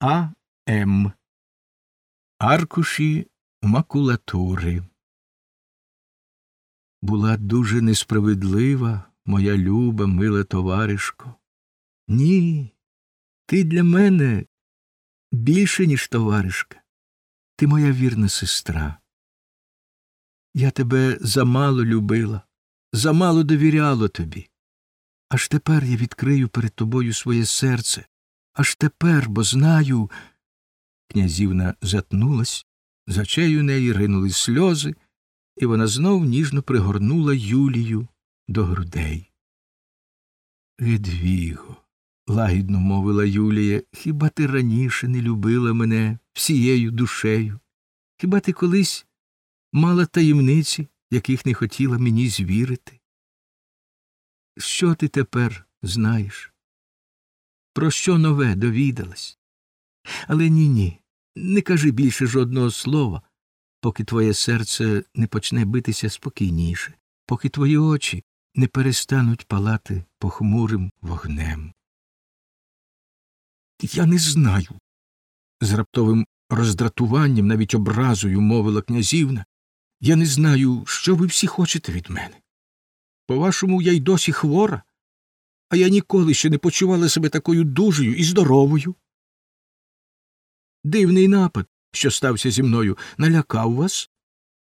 А. М. Аркуші макулатури. Була дуже несправедлива моя люба, мила товаришко. Ні, ти для мене більше, ніж товаришка. Ти моя вірна сестра. Я тебе замало любила, замало довіряла тобі. Аж тепер я відкрию перед тобою своє серце. Аж тепер, бо знаю. Князівна затнулась, з очей неї ринули сльози, і вона знов ніжно пригорнула Юлію до грудей. Гедвіго, лагідно мовила Юлія, хіба ти раніше не любила мене всією душею? Хіба ти колись мала таємниці, яких не хотіла мені звірити? Що ти тепер знаєш? Про що нове довідалась? Але ні ні, не кажи більше жодного слова, поки твоє серце не почне битися спокійніше, поки твої очі не перестануть палати похмурим вогнем. Я не знаю. з раптовим роздратуванням, навіть образою мовила князівна. Я не знаю, що ви всі хочете від мене. По вашому, я й досі хвора, а я ніколи ще не почувала себе такою дужою і здоровою. Дивний напад, що стався зі мною, налякав вас,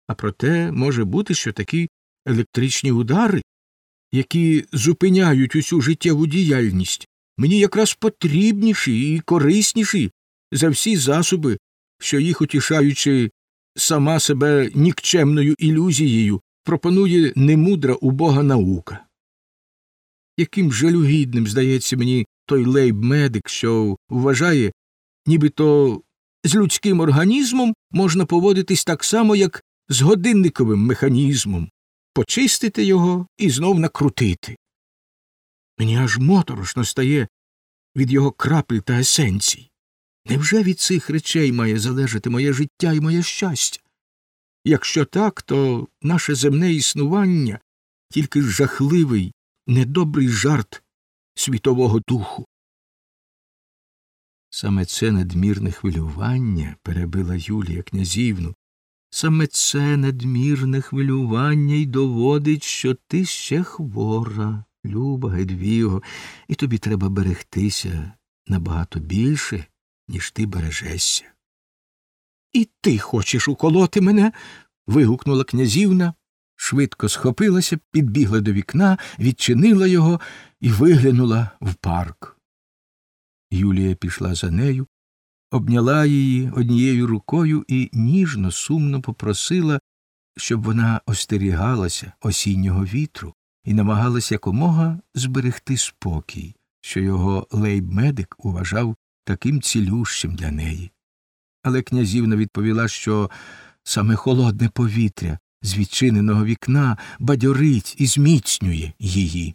а проте може бути, що такі електричні удари, які зупиняють усю життєву діяльність, мені якраз потрібніші і корисніші за всі засоби, що їх утішаючи сама себе нікчемною ілюзією, пропонує немудра убога наука. Яким жалюгідним здається мені той лейб-медик, що вважає, нібито з людським організмом можна поводитись так само, як з годинниковим механізмом, почистити його і знов накрутити. Мені аж моторошно стає від його крапель та есенцій. Невже від цих речей має залежати моє життя і моє щастя? Якщо так, то наше земне існування тільки жахливий, недобрий жарт світового духу. Саме це надмірне хвилювання, перебила Юлія князівну, саме це надмірне хвилювання й доводить, що ти ще хвора, люба Гедвіго, і тобі треба берегтися набагато більше, ніж ти бережешся. І ти хочеш уколоти мене. вигукнула князівна, швидко схопилася, підбігла до вікна, відчинила його і виглянула в парк. Юлія пішла за нею, обняла її однією рукою і ніжно, сумно попросила, щоб вона остерігалася осіннього вітру і намагалася якомога зберегти спокій, що його лейб-медик уважав таким цілющим для неї. Але князівна відповіла, що саме холодне повітря з відчиненого вікна бадьорить і зміцнює її.